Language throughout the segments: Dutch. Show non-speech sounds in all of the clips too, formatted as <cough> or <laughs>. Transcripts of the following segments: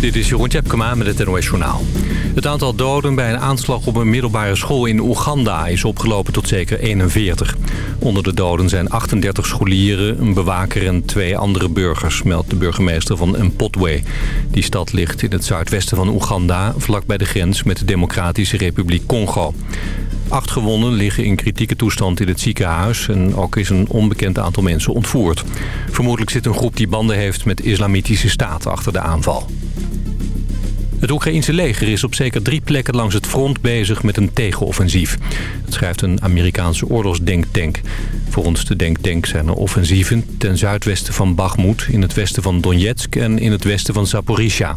Dit is Jeroen Tjepkema met het NOS Journaal. Het aantal doden bij een aanslag op een middelbare school in Oeganda is opgelopen tot zeker 41. Onder de doden zijn 38 scholieren, een bewaker en twee andere burgers, meldt de burgemeester van Mpotwe. Die stad ligt in het zuidwesten van Oeganda, vlakbij de grens met de Democratische Republiek Congo. Acht gewonden liggen in kritieke toestand in het ziekenhuis... en ook is een onbekend aantal mensen ontvoerd. Vermoedelijk zit een groep die banden heeft met islamitische staat achter de aanval. Het Oekraïense leger is op zeker drie plekken langs het front bezig met een tegenoffensief. Dat schrijft een Amerikaanse oorlogsdenktank. Volgens de denktank zijn er offensieven ten zuidwesten van Bakhmut, in het westen van Donetsk en in het westen van Zaporizhia.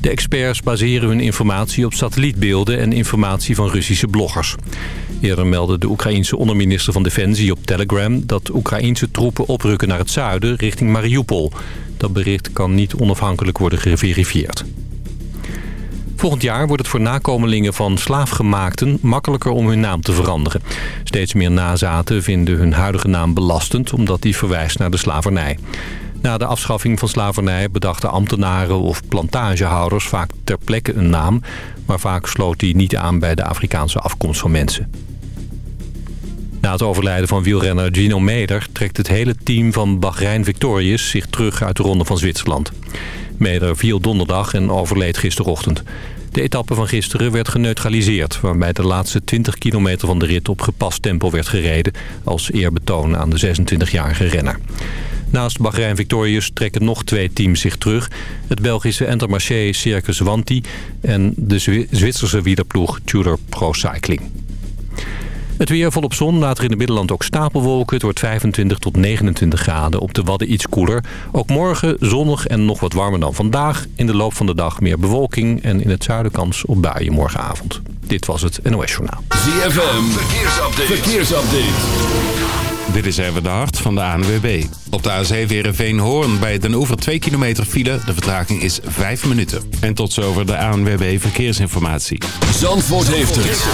De experts baseren hun informatie op satellietbeelden en informatie van Russische bloggers. Eerder meldde de Oekraïense onderminister van Defensie op Telegram... dat Oekraïense troepen oprukken naar het zuiden richting Mariupol. Dat bericht kan niet onafhankelijk worden geverifieerd. Volgend jaar wordt het voor nakomelingen van slaafgemaakten makkelijker om hun naam te veranderen. Steeds meer nazaten vinden hun huidige naam belastend omdat die verwijst naar de slavernij. Na de afschaffing van slavernij bedachten ambtenaren of plantagehouders vaak ter plekke een naam... maar vaak sloot die niet aan bij de Afrikaanse afkomst van mensen. Na het overlijden van wielrenner Gino Meder trekt het hele team van Bahrein Victorious zich terug uit de Ronde van Zwitserland. Meder viel donderdag en overleed gisterochtend. De etappe van gisteren werd geneutraliseerd... waarbij de laatste 20 kilometer van de rit op gepast tempo werd gereden... als eerbetoon aan de 26-jarige renner. Naast Bahrein Victorious trekken nog twee teams zich terug. Het Belgische Entermarché Circus Wanti en de Zwitserse wielerploeg Tudor Pro Cycling. Het weer volop zon, later in het Middenland ook stapelwolken. Het wordt 25 tot 29 graden, op de Wadden iets koeler. Ook morgen zonnig en nog wat warmer dan vandaag. In de loop van de dag meer bewolking en in het zuiden kans op buien morgenavond. Dit was het NOS Journaal. ZFM, verkeersupdate. verkeersupdate. Dit is even de hart van de ANWB. Op de A7 Heerenveen Hoorn bij Den Oever 2 kilometer file. De vertraging is 5 minuten. En tot zover de ANWB Verkeersinformatie. Zandvoort heeft het.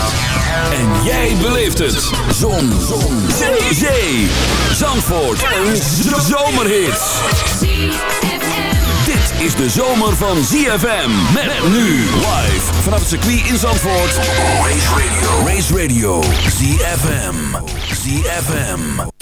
En jij beleeft het. Zon. Zon. Zandvoort. Een zomerhit. Dit is de zomer van ZFM. Met nu live vanaf het circuit in Zandvoort. Race Radio. Race Radio. ZFM. ZFM.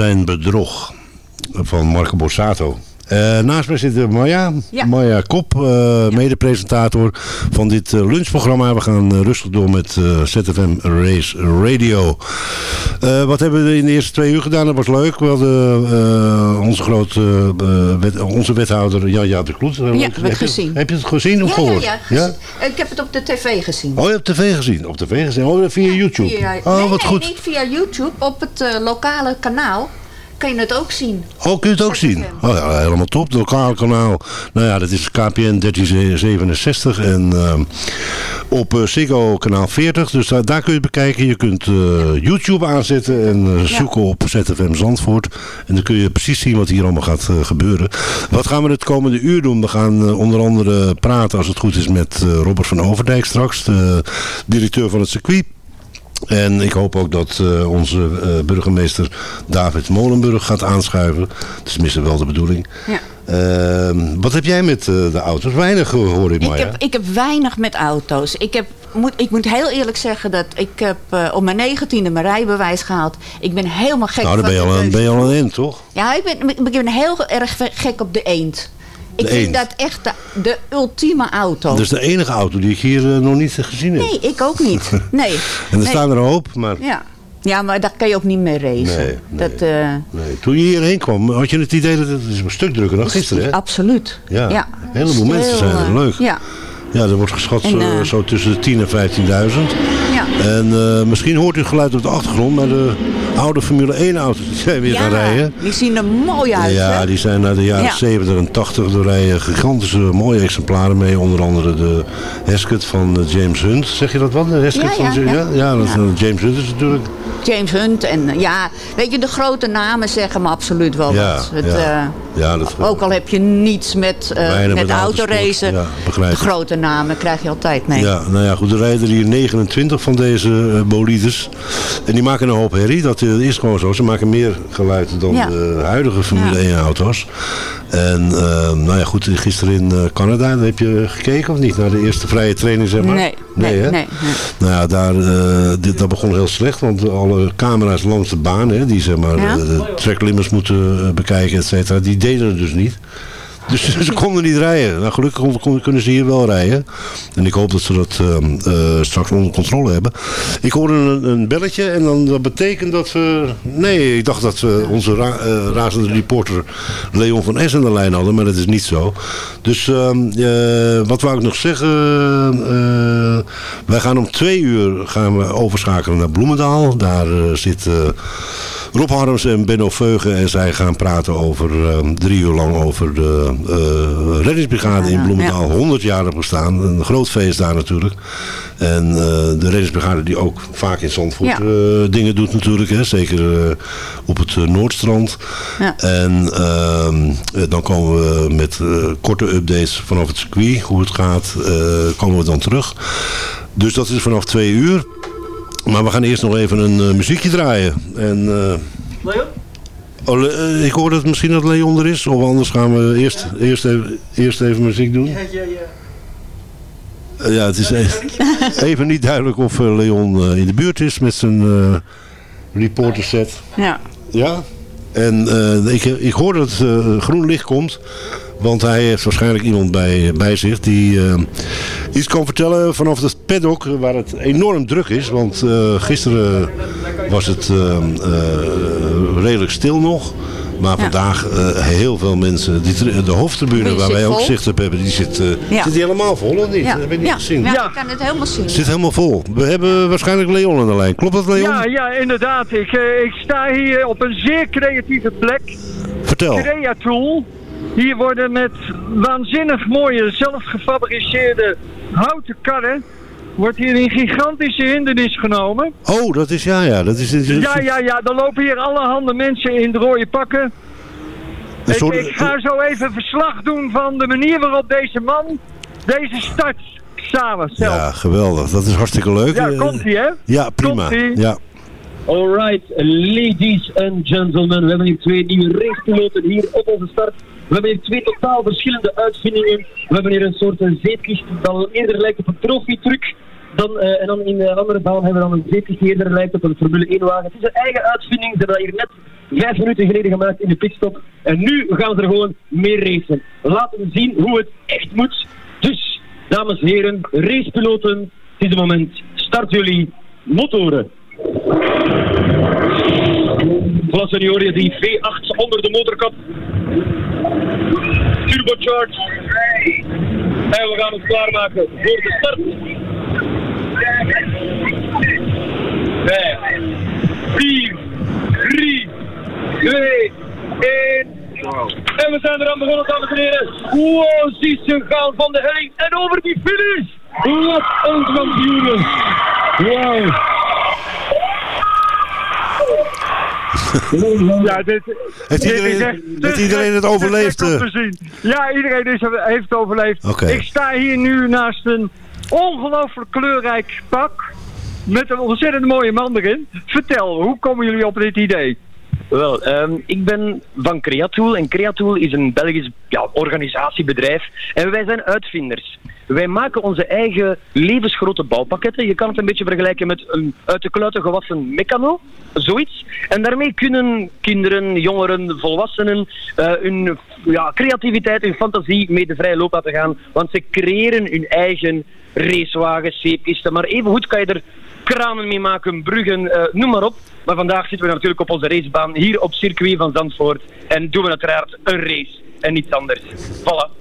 zijn bedrog. Van Marco Borsato. Eh, naast mij zit eh, Maya, Ja. Maya Kop, eh mede-presentator van dit lunchprogramma. We gaan rustig door met ZFM Race Radio. Wat hebben we in de eerste twee uur gedaan? Dat was leuk. We hadden onze grote wet- onze wethouder Jan-Jaap de Kloet. Ja, heb gezien. heb je het gezien of Ja, gehoord? ja, ja, Ik heb het op de tv gezien. Oh, je hebt tv gezien? Op tv gezien? Oh, via YouTube? Via- oh, nee, wat nee, goed. niet via YouTube. Op het lokale kanaal kan je het ook zien. Oh, kun je het ook zien? Oh ja, helemaal top. Lokale kanaal. Nou ja, dat is KPN 1367 en ehm, op eh, Ziggo kanaal 40. Dus daar, daar kun je het bekijken. Je kunt eh, YouTube aanzetten en eh, zoeken op ZFM Zandvoort. En dan kun je precies zien wat hier allemaal gaat eh, gebeuren. Wat gaan we het komende uur doen? We gaan eh, onder andere praten, als het goed is, met eh, Robert van Overdijk straks. De directeur van het circuit. En ik hoop ook dat eh, onze eh, burgemeester David Molenburg gaat aanschuiven. Dat is tenminste wel de bedoeling. Ja. Ehm, wat heb jij met eh, de auto's? Weinig hoor ik Ik maar. heb, ik heb weinig met auto's. Ik, heb, moet, ik moet heel eerlijk zeggen dat ik heb op mijn negentiende mijn rijbewijs gehaald. Ik ben helemaal gek Nou, dan ben je, al ben je al een end, toch? Ja, ik ben, ik ben heel erg gek op de eend. Ik vind dat echt de, de ultieme auto. Dat is de enige auto die ik hier eh, nog niet gezien heb. Nee, ik ook niet. <laughs> Nee. En er nee. staan er een hoop, maar... Ja. ja, maar daar kan je ook niet mee racen. Nee, nee. Dat, eh, Nee. Toen je hierheen kwam, had je het idee dat het is een stuk drukker dan gisteren, hè? Absoluut. Ja, ja. een heleboel mensen zijn er. Eh, Leuk. Ja. Ja, er wordt geschat En, zo, zo tussen de 10 en 15.000. Ja. En eh, misschien hoort u geluid op de achtergrond, maar de oude Formule 1 auto's die zijn weer gaan rijden. die zien er mooi uit. Ja, hè? die zijn naar de jaren Ja. 70 en 80. Er rijden gigantische mooie exemplaren mee. Onder andere de Heskett van eh, James Hunt. Zeg je dat wat? De Heskett Ja, van ja, ja. ja, dat Ja. James Hunt is natuurlijk... James Hunt en eh, ja, weet je, de grote namen zeggen me absoluut wel Ja, wat. Het, ja. Ja, dat, ook al heb je niets met, met autoracen, Ja, de grote namen krijg je altijd mee. Ja, nou ja, goed, er rijden hier 29 van deze eh, bolides. En die maken een hoop herrie. Dat eh, is gewoon zo. Ze maken meer geluid dan Ja. de huidige Formule Ja. 1 auto's. En eh, nou ja, goed, gisteren in Canada, daar heb je gekeken of niet? Naar de eerste vrije training, zeg maar? Nee, nee, hè? nee, nee. Nou ja, daar, dit, dat begon heel slecht, want alle camera's langs de baan, hè, die zeg maar de tracklimits moeten bekijken, et cetera, die deden het dus niet. Dus <laughs> ze konden niet rijden. Nou, gelukkig kon- kunnen ze hier wel rijden. En ik hoop dat ze dat ehm, eh, straks onder controle hebben. Ik hoorde een, een belletje en dan, dat betekent dat we... Nee, ik dacht dat we onze ra eh, razende reporter Leon van S aan de lijn hadden. Maar dat is niet zo. Dus ehm, eh, wat wou ik nog zeggen? Wij gaan om twee uur gaan we overschakelen naar Bloemendaal. Daar zit... Rob Harms en Benno Veugen en zij gaan praten over ehm, drie uur lang over de eh, reddingsbrigade in Bloemendaal. 100 jaar bestaan. Een groot feest daar natuurlijk. En eh, de reddingsbrigade die ook vaak in Zandvoort Ja. eh, dingen doet natuurlijk. Hè? Zeker op het Noordstrand. Ja. En ehm, eh, dan komen we met korte updates vanaf het circuit. Hoe het gaat, komen we dan terug. Dus dat is vanaf twee uur. Maar we gaan eerst nog even een eh, muziekje draaien. En, eh, Oh, Le- eh, ik hoor dat misschien dat Leon er is. Of anders gaan we eerst, eerst, even, eerst even muziek doen. Eh, ja, het is even, even niet duidelijk of Leon in de buurt is met zijn eh reporter set. Ja. Ja. En eh, ik, ik hoor dat het eh, groen licht komt. Want hij heeft waarschijnlijk iemand bij, bij zich die eh, iets kan vertellen vanaf het paddock waar het enorm druk is. Want eh, gisteren was het eh, eh, redelijk stil nog. Maar Ja. vandaag eh, heel veel mensen. Die, de hoofdtribune waar wij ook zicht op hebben, die zit, eh, Ja. zit die helemaal vol of niet? Ja. Dat heb ik niet ja. gezien. Ja, ik kan het helemaal zien. Zit helemaal vol. We hebben waarschijnlijk Leon aan de lijn. Klopt dat Leon? Ja, ja, inderdaad. Ik, eh, ik sta hier op een zeer creatieve plek. Vertel. Creatool. Hier worden met waanzinnig mooie, zelfgefabriceerde houten karren... wordt hier een gigantische hindernis genomen. Oh, dat is ja, ja. Dat is, dat is- Ja, ja, ja. Er lopen hier allerhande mensen in de rode pakken. Ik, soort- ik ga zo even verslag doen van de manier waarop deze man deze start samen zelf. Ja, geweldig. Dat is hartstikke leuk. Ja, Eh, komt-ie hè? Ja, prima. Ja. Alright, ladies and gentlemen, we hebben hier twee nieuwe racepiloten hier op onze start. We hebben hier twee totaal verschillende uitvindingen. We hebben hier een soort zeepkist dat eerder lijkt op een trofeetruck. Dan, eh, en dan in de andere baan hebben we dan een zeepkist die eerder lijkt op een Formule 1 wagen. Het is een eigen uitvinding, ze hebben dat hier net vijf minuten geleden gemaakt in de pitstop. En nu gaan ze er gewoon mee racen. Laten we zien hoe het echt moet. Dus, dames en heren, racepiloten, het is het moment. Start jullie motoren. Voilà, senioren, die V8 onder de motorkap. Turbocharged. En we gaan ons klaarmaken voor de start. Vijf, vier, drie, twee, één. En we zijn eraan begonnen, dames en heren. Wow, zie ze gaan van de helling en over die finish. Wat een kampioenen. Wauw. <laughs> Ja, dit, Heeft dit iedereen- is echt- heeft dit is iedereen het overleefd, eh? te zien. Ja, iedereen is, heeft het overleefd. Ik sta hier nu naast een ongelooflijk kleurrijk pak. Met een ontzettend mooie man erin. Vertel, hoe komen jullie op dit idee? Wel, ehm, ik ben van Creatool en Creatool is een Belgisch ja, organisatiebedrijf en wij zijn uitvinders. Wij maken onze eigen levensgrote bouwpakketten. Je kan het een beetje vergelijken met een uit de kluiten gewassen mecano, zoiets. En daarmee kunnen kinderen, jongeren, volwassenen eh, hun ja, creativiteit, hun fantasie mee de vrije loop laten gaan. Want ze creëren hun eigen racewagens, zeepkisten, maar evengoed kan je er kranen mee maken, bruggen, eh, noem maar op. Maar vandaag zitten we natuurlijk op onze racebaan hier op circuit van Zandvoort en doen we uiteraard een race en niets anders. Voilà.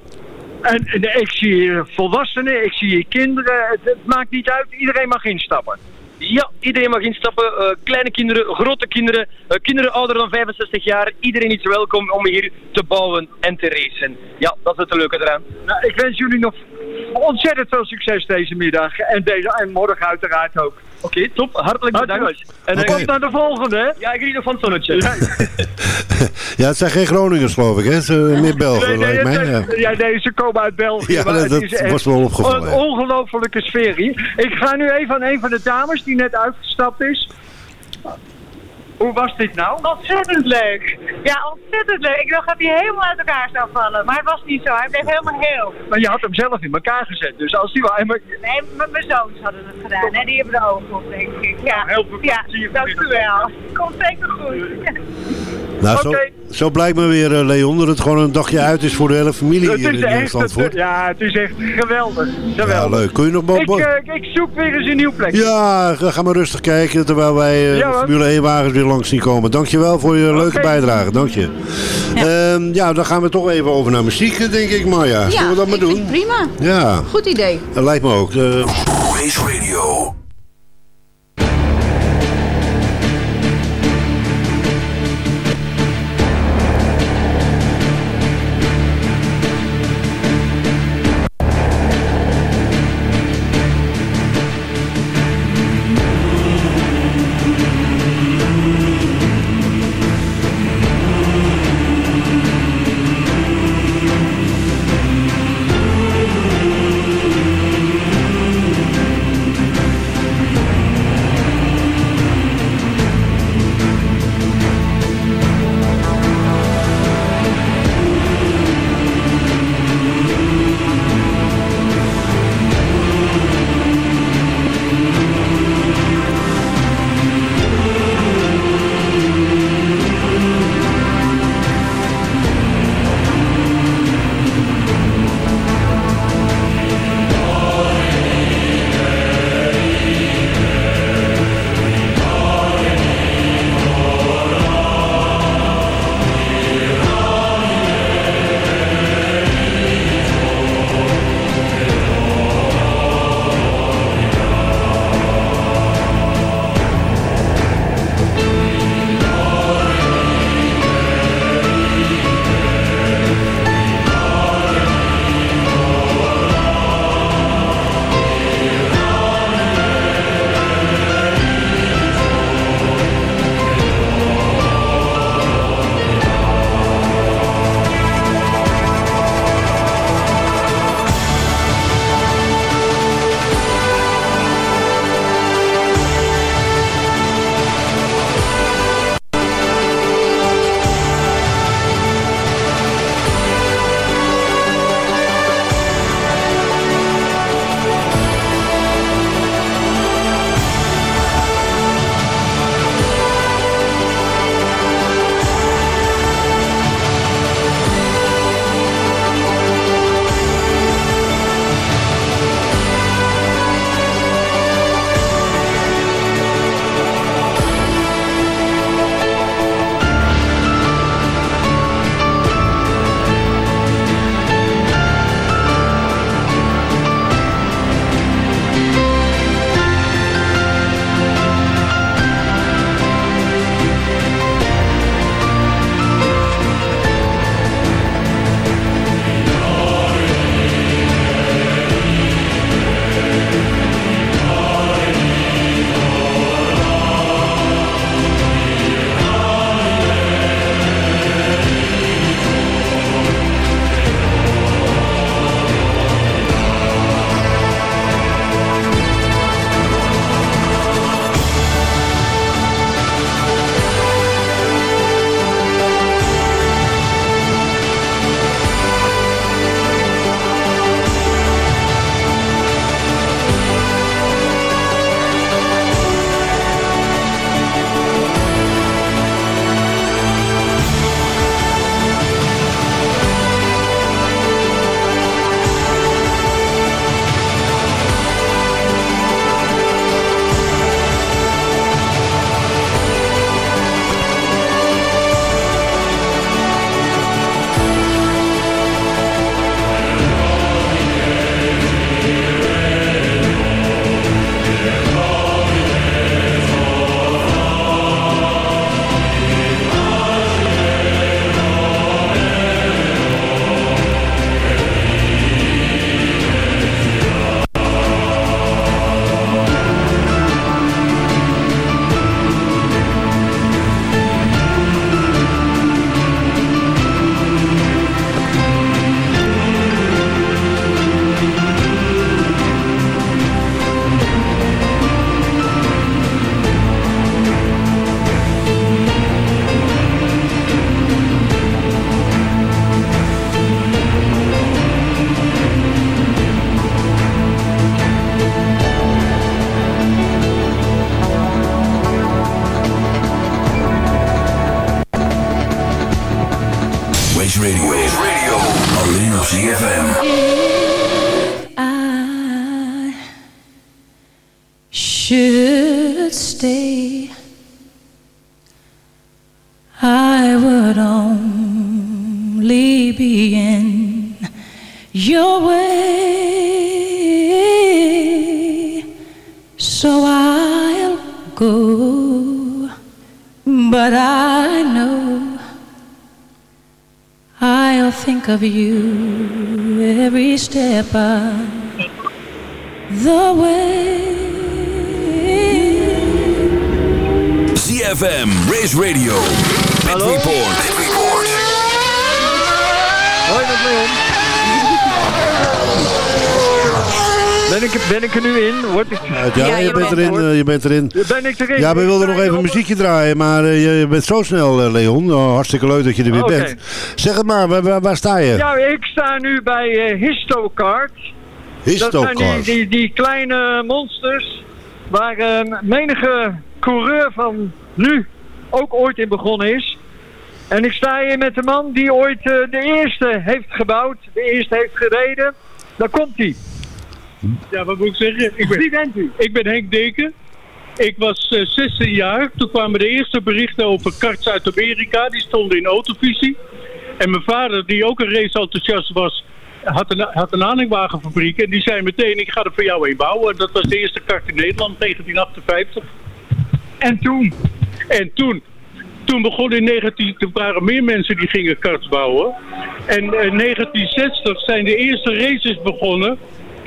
En, en ik zie volwassenen, ik zie kinderen. Het, het maakt niet uit, iedereen mag instappen. Ja, iedereen mag instappen. eh, kleine kinderen, grote kinderen, eh, kinderen ouder dan 65 jaar. Iedereen is welkom om hier te bouwen en te racen. Ja, dat is het leuke eraan. Nou, ik wens jullie nog ontzettend veel succes deze middag. En, deze, en morgen uiteraard ook. Oké, top. Hartelijk bedankt. En dan komt naar de volgende, hè? Ja, ik geniet nog van het zonnetje. ja, het zijn geen Groningers geloof ik, hè? Het zijn meer Belgen, Nee, nee, lijkt mij. Ja. ja, nee, ze komen uit België. Ja, maar dat- het dat is echt was wel opgevallen, Een ongelofelijke sfeer hier. Ik ga nu even aan een van de dames die net uitgestapt is. Hoe was dit nou? Ontzettend leuk. Ja, ontzettend leuk. Ik dacht dat hij helemaal uit elkaar zou vallen. Maar het was niet zo. Hij bleef helemaal heel. Maar je had hem zelf in elkaar gezet. Dus als die wel... maar- Nee, mijn zoons hadden het gedaan. En die hebben de ogen op, denk ik. Ja, heel veel ja dank u wel. Komt zeker goed. Nou, zo, zo blijkt me weer, eh, Leon, dat het gewoon een dagje uit is voor de hele familie Het hier in echt, Zandvoort. ja, het is echt geweldig. Ja, geweldig. leuk. Kun je nog wel... ik, eh, ik zoek weer eens een nieuw plekje. Ja, ga maar rustig kijken terwijl wij eh, Ja, de. Formule 1 wagens weer langs zien komen. Dankjewel voor je leuke bijdrage. Dank je. Ja. ja, dan gaan we toch even over naar muziek, eh, denk ik, Marja. Zullen we dat maar doen? prima. Ja, Goed idee. dat lijkt me ook. Eh, Race Radio. Of you every step of the way. ZFM Race Radio. Pit Report. Pit Report. Hoi, met Leon. Ben ik, ben ik er nu in? Wordt het... Ja, Ja, je, je bent erin, er. eh, je bent erin. Ben ik erin? Ja, we wilden nog even muziekje draaien, maar eh, je bent zo snel, eh, Leon. Oh, hartstikke leuk dat je er weer bent. Zeg het maar, waar, waar, waar sta je? Ja, ik sta nu bij eh, Histocard. Dat zijn die, Histocard. die, die kleine monsters waar eh, menige coureur van nu ook ooit in begonnen is. En ik sta hier met de man die ooit eh, de eerste heeft gebouwd, de eerste heeft gereden. Daar komt hij. Ja, wat moet ik zeggen? Ik ben, Wie bent u? ik ben Henk Deken. Ik was eh, 16 jaar. Toen kwamen de eerste berichten over karts uit Amerika. Die stonden in autovisie. En mijn vader, die ook een race-enthousiast was, had een, had een aanhangwagenfabriek. En die zei meteen, ik ga er voor jou een bouwen. Dat was de eerste kart in Nederland, 1958. En toen? En toen, toen begon in 19... Toen waren meer mensen die gingen karts bouwen. En in 1960 zijn de eerste races begonnen.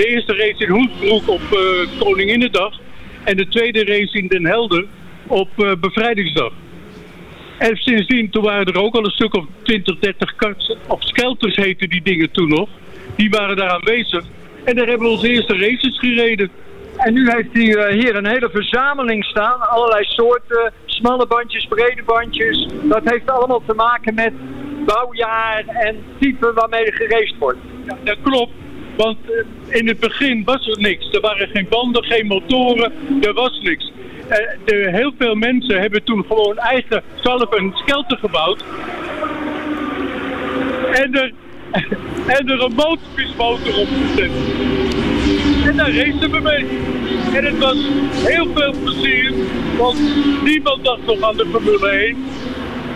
De eerste race in Hoensbroek op eh Koninginnedag. En de tweede race in Den Helder op eh, Bevrijdingsdag. En sindsdien, toen waren er ook al een stuk of 20, 30 karts, of skelters heten die dingen toen nog. Die waren daar aanwezig. En daar hebben we onze eerste races gereden. En nu heeft hij eh, hier een hele verzameling staan. Allerlei soorten, smalle bandjes, brede bandjes. Dat heeft allemaal te maken met bouwjaar en type waarmee er wordt. Ja, dat klopt. Want eh, in het begin was er niks. Er waren geen banden, geen motoren, er was niks. Eh, de, heel veel mensen hebben toen gewoon eigen zelf een skelter gebouwd. En er, <laughs> en een motorfietsmotor op gezet. En daar racen we mee. En het was heel veel plezier, want niemand dacht nog aan de Formule 1.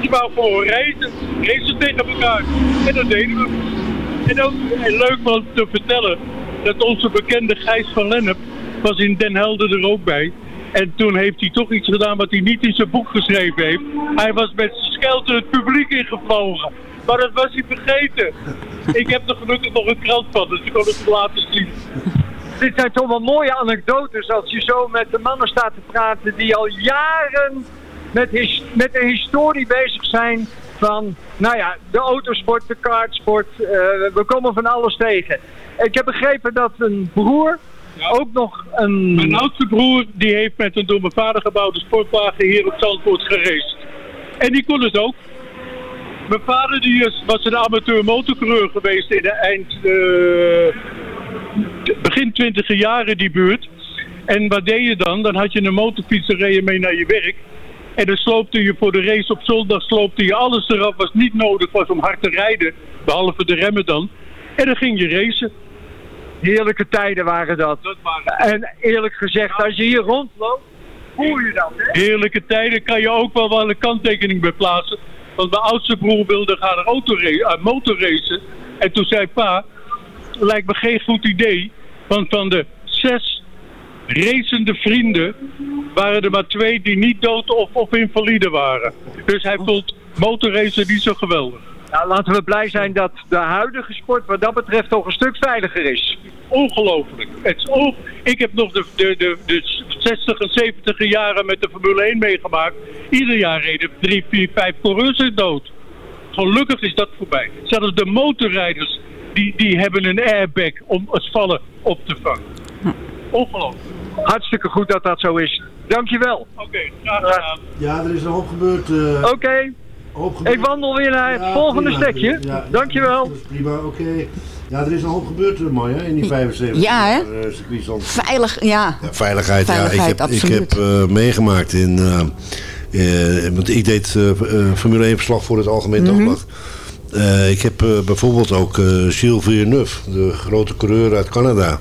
Die wou gewoon racen, racen tegen elkaar. En dat deden we. En ook eh, leuk was te vertellen dat onze bekende Gijs van Lennep was in Den Helder er ook bij. En toen heeft hij toch iets gedaan wat hij niet in zijn boek geschreven heeft. Hij was met zijn skelter het publiek ingevlogen. Maar dat was hij vergeten. <laughs> Ik heb er gelukkig nog een krant van, dus ik kon het laten zien. Dit zijn toch wel mooie anekdotes als je zo met de mannen staat te praten die al jaren met, his, met de historie bezig zijn van, nou ja, de autosport, de kartsport. eh, we komen van alles tegen. Ik heb begrepen dat een broer ook nog een... Mijn oudste broer die heeft met een door mijn vader gebouwde sportwagen hier op Zandvoort geraced. En die kon het ook. Mijn vader die is, was een amateur motorcoureur geweest in de eind, eh, begin twintiger jaren die buurt. En wat deed je dan? Dan had je een motorfiets reed je mee naar je werk. En dan sloopte je voor de race op zondag sloopte je alles eraf wat niet nodig was om hard te rijden. Behalve de remmen dan. En dan ging je racen. Heerlijke tijden waren dat. Dat waren En eerlijk gezegd, als je hier rondloopt, voel je dat, hè? heerlijke tijden kan je ook wel wel een kanttekening bij plaatsen. Want mijn oudste broer wilde gaan autora- uh, motorracen. En toen zei pa, lijkt me geen goed idee. Want van de zes racende vrienden waren er maar twee die niet dood of, of invalide waren. Dus hij vond motorracen niet zo geweldig. Nou, laten we blij zijn dat de huidige sport wat dat betreft toch een stuk veiliger is. Ongelooflijk. Het is on- Ik heb nog de, de, de, de 60 en 70 jaren met de Formule 1 meegemaakt. Ieder jaar reden drie, vier, vijf coureurs er dood. Gelukkig is dat voorbij. Zelfs de motorrijders die, die hebben een airbag om het vallen op te vangen. Ongelooflijk. Hartstikke goed dat dat zo is. Dankjewel. Oké, graag gedaan. Ja, er is een hoop gebeurd. eh, Oké, ik wandel weer naar het Ja, volgende prima. stekje. Ja, Dankjewel. Dat is prima, oké. Ja, er is een hoop gebeurd, eh, Maya, in die 75 Ja, hè? eh. Veilig, ja. Ja, veiligheid, Veiligheid, ja. Ik heb, ik heb eh, meegemaakt in... eh, eh, want ik deed eh, eh, Formule 1 verslag voor het Algemeen Mhm. Dagblad. Eh, ik heb eh, bijvoorbeeld ook eh Gilles Villeneuve, de grote coureur uit Canada.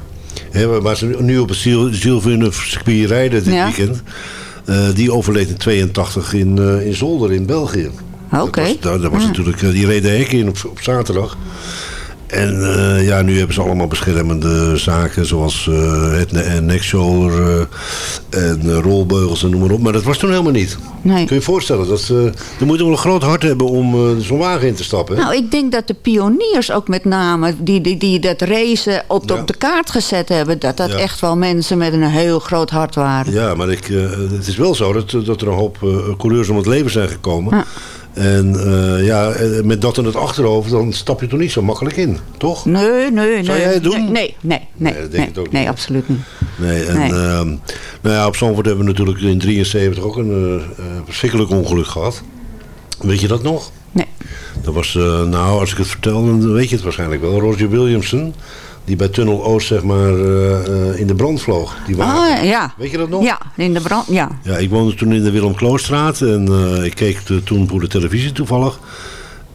Waar- waar ze nu op het Villeneuve circuit rijden dit Ja. weekend. Eh, die overleed in 82 in, eh, in Zolder in België. Oké. Dat was, dat, dat was Ja. natuurlijk, eh, die reed de hek in op, op zaterdag. En eh, ja, nu hebben ze allemaal beschermende zaken zoals eh, het ne en neck shoulder eh, en eh, rolbeugels en noem maar op. Maar dat was toen helemaal niet. Nee. Kun je je voorstellen, dat, eh je moet wel een groot hart hebben om zo'n wagen in te stappen. hè? Nou, ik denk dat de pioniers ook met name, die, die, die dat racen op de, Ja. op de kaart gezet hebben, dat dat Ja. echt wel mensen met een heel groot hart waren. Ja, maar ik, het is wel zo dat, dat er een hoop coureurs om het leven zijn gekomen. Ja. En eh, ja, eh, met dat in het achterhoofd, dan stap je toch niet zo makkelijk in, toch? Nee, nee, nee. Zou jij het doen? Nee, nee, nee. Nee, Nee, nee, nee, niet. absoluut niet. Nee, en Nee. ehm, nou ja, op Zandvoort hebben we natuurlijk in 73 ook een eh, verschrikkelijk ongeluk gehad. Weet je dat nog? Nee. Dat was, nou, als ik het vertel, dan weet je het waarschijnlijk wel. Roger Williamson, die bij Tunnel Oost, zeg maar, eh, eh, in de brand vloog. Die wagen. Ah, ja. Weet je dat nog? Ja, in de brand, ja. Ja, ik woonde toen in de Willem Kloostraat en eh, ik keek de- toen voor de televisie toevallig.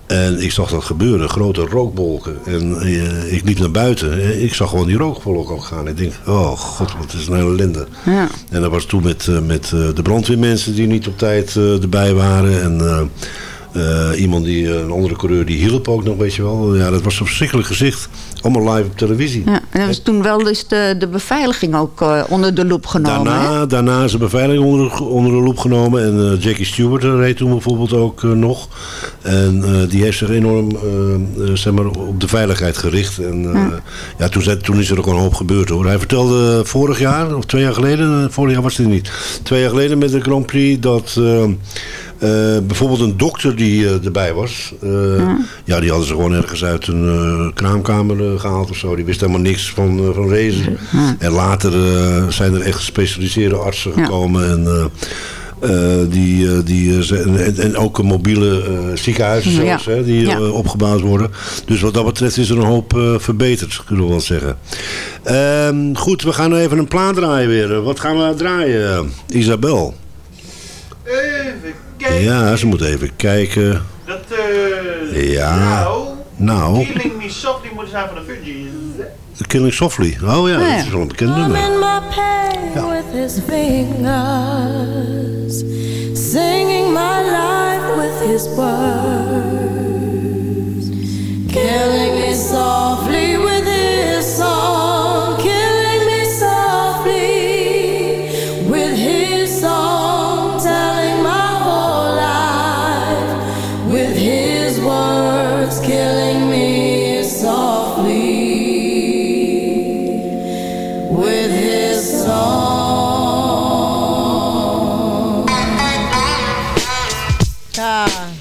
En ik zag dat gebeuren, grote rookbolken. En ik liep naar buiten en ik zag gewoon die rookbolken ook gaan. Ik denk, oh god, wat is een hele ellende. Ja. En dat was toen met, met de brandweermensen die niet op tijd erbij waren. En eh, iemand die, eh, een andere coureur, die hielp ook nog, weet je wel. Ja, dat was een verschrikkelijk gezicht. Allemaal live op televisie. ja. En dat was toen wel eens de, de beveiliging ook eh, onder de loep genomen. hè? Daarna, daarna is de beveiliging onder, de- onder de loep genomen. En Jackie Stewart reed toen bijvoorbeeld ook nog. En die heeft zich enorm zeg maar, op de veiligheid gericht. En eh, ja. toen, zei- toen is er ook een hoop gebeurd hoor. Hij vertelde vorig jaar, of twee jaar geleden, vorig jaar was het niet. Twee jaar geleden met de Grand Prix dat... eh, bijvoorbeeld een dokter die eh, erbij was. eh, ja. die hadden ze gewoon ergens uit een eh, kraamkamer eh, gehaald of zo. Die wist helemaal niks van, van racen. En later eh, zijn er echt gespecialiseerde artsen Ja. gekomen. En, eh, eh, die, die, en, en ook een mobiele eh, ziekenhuizen Ja. zelfs, hè, die Ja. opgebouwd worden. Dus wat dat betreft is er een hoop eh, verbeterd, kunnen we wel zeggen. Ehm, goed, we gaan even een plaat draaien weer. Wat gaan we draaien, Isabel? Even kijken. Ja, ze moet even kijken. Dat, eh... Ja. Nou... Nou, Killing Me Softly moet zijn van de Fugees. Killing Softly. Oh ja, Ja, ja. dat is wel een bekend I'm nummer. in my pain with his fingers, singing my life with his words, killing me softly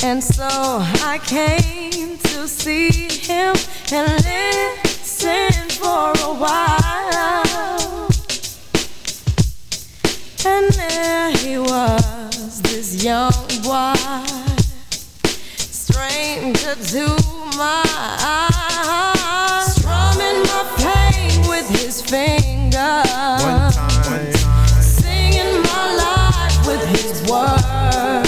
And so I came to see him and listen for a while. And there he was, this young boy stranger to my eyes, strumming my pain with his fingers, singing my life with his words,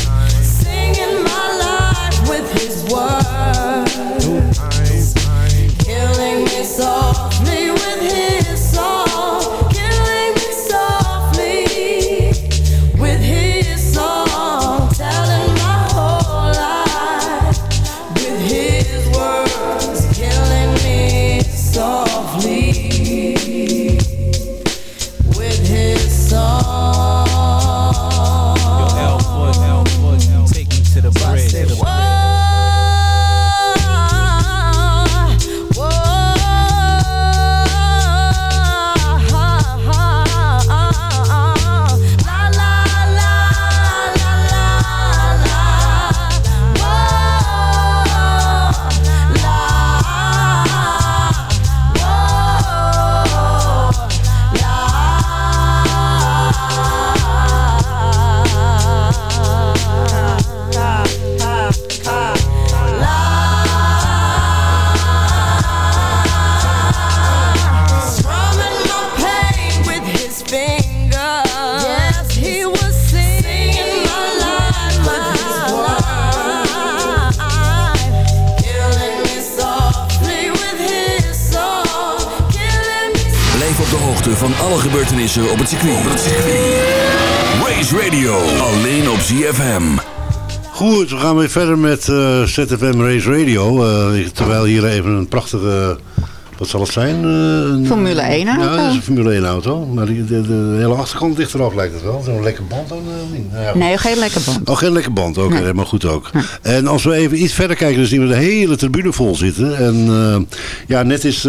with his words. Killing me softly verder met eh, ZFM Race Radio. eh, terwijl hier even een prachtige... Wat zal het zijn? Eh, een- Formule 1 auto. Ja, dat is een Formule 1 auto. Maar die, de, de hele achterkant ligt eraf lijkt het wel. Zo'n lekker band dan eh, niet. Nou ja. Nee, geen lekker band. Oh, geen lekker band. Oké, helemaal goed ook. En als we even iets verder kijken, dan zien we de hele tribune vol zitten. En eh, ja, net is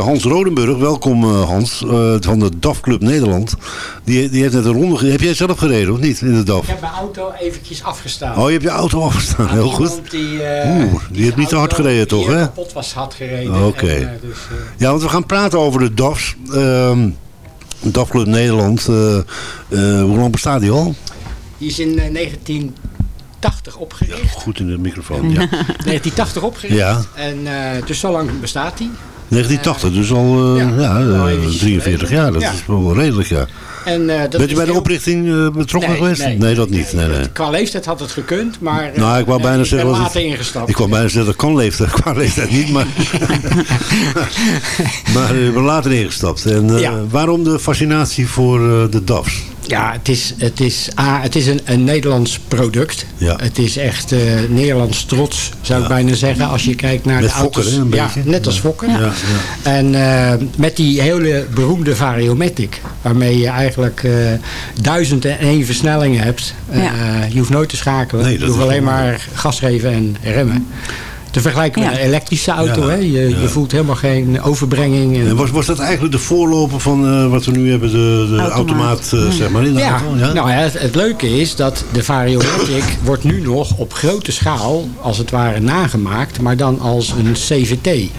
Hans Rodenburg, welkom eh, Hans, eh, van de DAF Club Nederland. Die, die heeft net een ronde gereden. Heb jij zelf gereden of niet in de DAF? Ik heb mijn auto eventjes afgestaan. Oh, je hebt je auto afgestaan. Heel goed. Die, eh, Oeh, die heeft niet te hard gereden toch, die hè? kapot was, had gereden. Oké. Dus, Ja, want we gaan praten over de DAFs. Ehm DAF Club Nederland. eh, eh, hoe lang bestaat die al? die is in eh, 1980 opgericht. Goed in de microfoon, ja. <laughs> 1980 opgericht. Ja. En eh, dus zo lang bestaat die. 1980, dus al eh, ja, eh, al eventjes 43 geleden. jaar. Dat is wel redelijk, ja. En, eh, dat u bij de heel- oprichting eh, betrokken Nee, geweest? nee, dat niet. Nee, nee. Qua leeftijd had het gekund, maar eh, Nou, ik wou eh, bijna ik zeggen... later het- ingestapt. Ik wou bijna zeggen, dat kan leeftijd. <laughs> Qua leeftijd niet, maar... <laughs> maar eh, ik ben later ingestapt. En eh, Ja. waarom de fascinatie voor eh, de DAFs? Ja, het is, het is, A, het is een, een Nederlands product. Ja. Het is echt eh, Nederlands trots, zou ik bijna zeggen. Als je kijkt naar Met de Fokker, auto's. een ja, beetje. net als. Fokker. Ja, ja. En eh, met die hele beroemde Variomatic. Waarmee je eigenlijk eh duizend en één versnellingen hebt. Eh, je hoeft nooit te schakelen. Nee, je hoeft alleen maar gas geven en remmen. Te vergelijken met Ja. een elektrische auto. Ja, Hè? Je, ja. je voelt helemaal geen overbrenging. En, was, was dat eigenlijk de voorloper van eh, wat we nu hebben, de, de automaat, eh, zeg maar, in de ja, auto? Ja, nou ja, het, het leuke is dat de Variomatic <coughs> wordt nu nog op grote schaal, als het ware, nagemaakt. Maar dan als een CVT.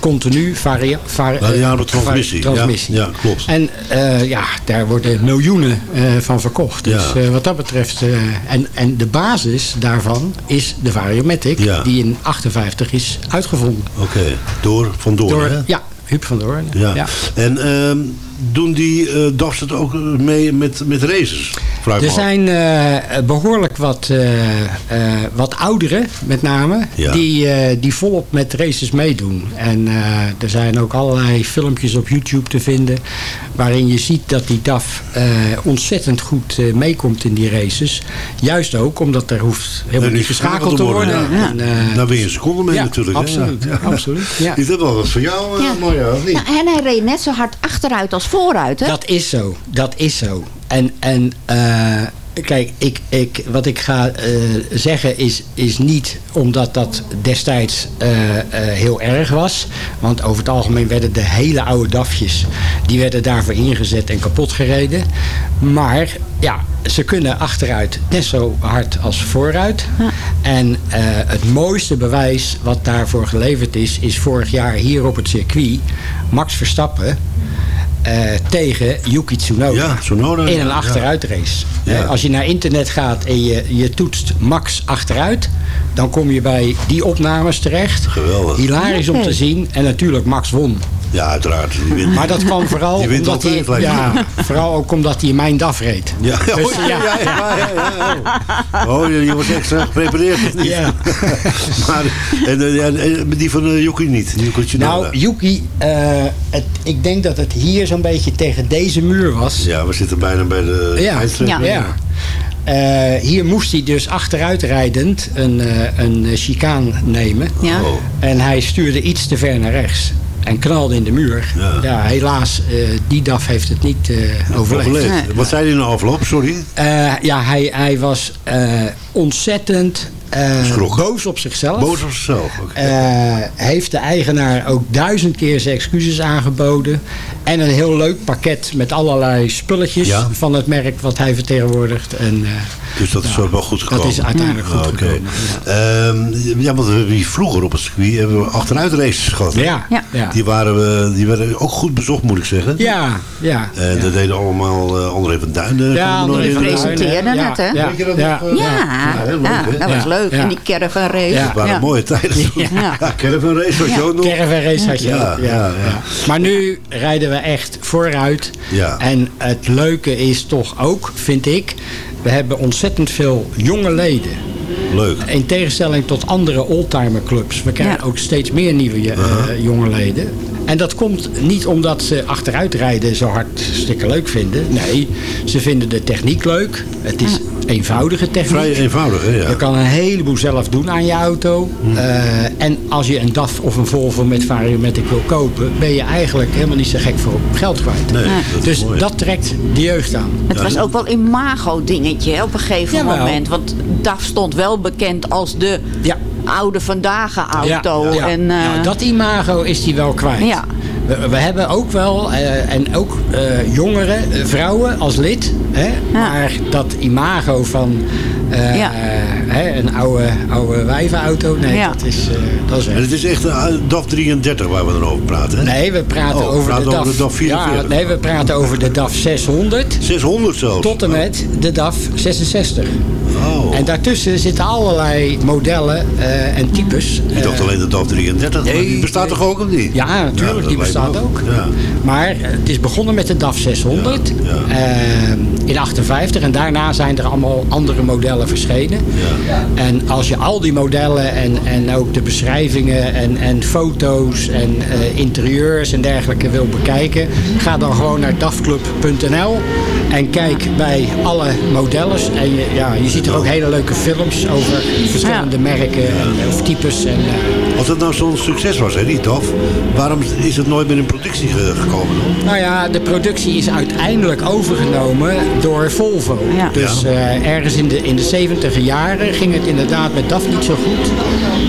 Continu varia, vari- Variabele eh, transmissie. transmissie. Ja, ja, klopt. En eh, ja, daar worden miljoenen eh, van verkocht. Dus Ja. eh, wat dat betreft... eh, en, en de basis daarvan is de Variomatic, Ja. die in 58 is uitgevonden. Oké, door, vandoor, Door, hè? ja, Huub van Doorn. Ja. ja. En ehm, doen die eh DAFs het ook mee met, met races? Er zijn eh, behoorlijk wat, eh, eh, wat ouderen, met name, Ja. die, eh, die volop met races meedoen. En eh, er zijn ook allerlei filmpjes op YouTube te vinden... waarin je ziet dat die DAF eh, ontzettend goed eh, meekomt in die races. Juist ook omdat er hoeft helemaal niet geschakeld te worden. ja. En, eh, Daar ben je een seconde mee ja, natuurlijk. hè? absoluut, Ja. absoluut, ja. Is dat wel wat voor jou, eh, Ja. Of niet? Nou, en hij reed net zo hard achteruit als vooruit, hè? Dat is zo, dat is zo. En, en eh, kijk, ik, ik, wat ik ga eh, zeggen is, is niet omdat dat destijds eh, heel erg was. Want over het algemeen werden de hele oude DAFjes, die werden daarvoor ingezet en kapot gereden. Maar ja, ze kunnen achteruit net zo hard als vooruit. En eh, het mooiste bewijs wat daarvoor geleverd is, is vorig jaar hier op het circuit Max Verstappen tegen Yuki Tsunoda. Ja, Tsunoda, In een achteruitrace. Ja. Eh, als je naar internet gaat en je, je toetst Max achteruit... dan kom je bij die opnames terecht. Geweldig. Hilarisch om te zien. En natuurlijk, Max won. Ja, uiteraard. Die wint. Maar dat kwam vooral Die wint omdat hij, ja, vooral ook omdat hij in mijn DAF reed. Ja, Dus, oh, ja, ja, ja, ja, ja. Oh, je, je was extra geprepareerd. of niet? Ja. <laughs> maar, en, eh, en die van uh, Yuki niet. Yuki. Nou, Yuki, eh, het, ik denk dat het hier zo'n beetje tegen deze muur was. Ja, we zitten bijna bij de Ja, ja. ja. Eh, hier moest hij dus achteruitrijdend een, eh, een chicaan nemen. Ja. Oh. En hij stuurde iets te ver naar rechts. En knalde in de muur. Ja, helaas, eh, die DAF heeft het niet eh, overleefd. Overleefd. Wat zei hij in de afloop? Sorry. Eh, ja, hij, hij was eh, ontzettend eh, boos op zichzelf. Boos op zichzelf. oké. Eh, heeft de eigenaar ook duizend keer zijn excuses aangeboden. En een heel leuk pakket met allerlei spulletjes Ja. van het merk wat hij vertegenwoordigt. En, eh, Dus dat is nou, wel goed gekomen. Dat is uiteindelijk goed Ah, gekomen. Ehm, ja, want we hebben hier vroeger op het circuit hebben we achteruit races gehad. Ja, Ja. ja. Die, waren we, die werden ook goed bezocht, moet ik zeggen. Ja, ja. En dat deden allemaal uh, André van Duin. Ja, André van Duin, presenteerde ja, het, hè? ja, dat ja. Ja, ja, leuk, leuk. Ja. En die caravan race. Ja. Dat waren Ja. mooie tijden. <laughs> Ja. Ja, caravan race was je ook nog. Caravan race had je Ja, ook. Ja, ja, ja. ja. Maar nu rijden we echt vooruit. Ja. En het leuke is toch ook, vind ik... we hebben ontzettend veel jonge leden. Leuk. In tegenstelling tot andere oldtimer clubs. We krijgen Ja. ook steeds meer nieuwe eh, jonge leden. En dat komt niet omdat ze achteruitrijden zo hartstikke leuk vinden. Nee, ze vinden de techniek leuk. Het is eenvoudige techniek. Vrij eenvoudig, hè? Ja. Je kan een heleboel zelf doen aan je auto. Eh, en als je een DAF of een Volvo met Variomatic wil kopen... ben je eigenlijk helemaal niet zo gek voor geld kwijt. Nee, dat is dus mooi. dat trekt de jeugd aan. Het was ook wel een imago-dingetje op een gegeven Jawel. moment. Want DAF stond wel bekend als de Ja. oude vandaag auto. Ja, ja. En, eh, Nou, dat imago is die wel kwijt. Ja. We, we hebben ook wel, eh, en ook eh, jongeren, eh, vrouwen als lid. Hè? Maar dat imago van Ja. Hè, een oude, oude wijvenauto, nee, Ja. dat is, eh, dat is. En het is echt een DAF 33 waar we dan over praten, hè? Nee, we praten Oh, we over, praten de over DAF, de DAF 44. Ja, nee, we praten over de DAF 600 600 zelfs. tot en met de DAF 66. Oh. En daartussen zitten allerlei modellen eh, en types. Ik dacht Eh, alleen de DAF 33, maar die bestaat toch ook of niet? Ja, natuurlijk, Ja, die bestaat ook. Ja. Maar eh, het is begonnen met de DAF 600 eh, in 58 en daarna zijn er allemaal andere modellen verschenen. En als je al die modellen en, en ook de beschrijvingen en, en foto's en eh, interieurs en dergelijke wil bekijken, ga dan gewoon naar dafclub.nl en kijk bij alle modellen. En je, ja, je ziet er ook hele leuke films over verschillende merken en, of types. En, eh, Als het nou zo'n succes was, hè, die DAF, waarom is het nooit meer in productie ge- gekomen dan? Nou ja, de productie is uiteindelijk overgenomen door Volvo. Ja. Dus eh, ergens in de, in de 70 jaren ging het inderdaad met DAF niet zo goed.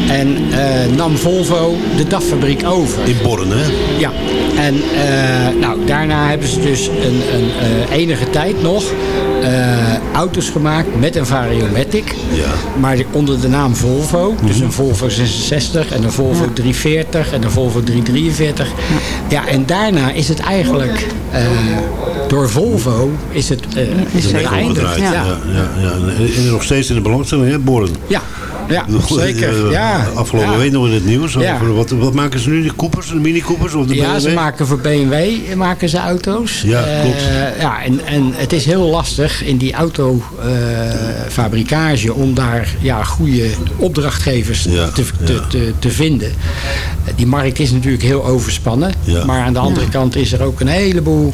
En eh, nam Volvo de DAF-fabriek over. In Borren, hè? Ja, en eh, nou, daarna hebben ze dus een, een eh, enige tijd nog eh, auto's gemaakt met een Variomatic. Ja. Maar onder de naam Volvo. Dus een Volvo 66 en een Volvo 340 en een Volvo 343. Ja, en daarna is het eigenlijk eh, door Volvo is het, eh is het. Ja. Ja, ja. En nog steeds in de belangstelling, hè, Borren? Ja, ja, bedoel, zeker. eh, Ja, Afgelopen ja. week nog in het nieuws. Ja. Over wat, wat maken ze nu? De Coopers, de Mini Coopers? Of de Ja, ze maken voor BMW maken ze auto's. Ja, Eh, klopt. ja, en, en het is heel lastig in die autofabrikage om daar ja, goede opdrachtgevers Ja, te, te, ja. te, te vinden. Eh, Die markt is natuurlijk heel overspannen. Ja. Maar aan de andere kant is er ook een heleboel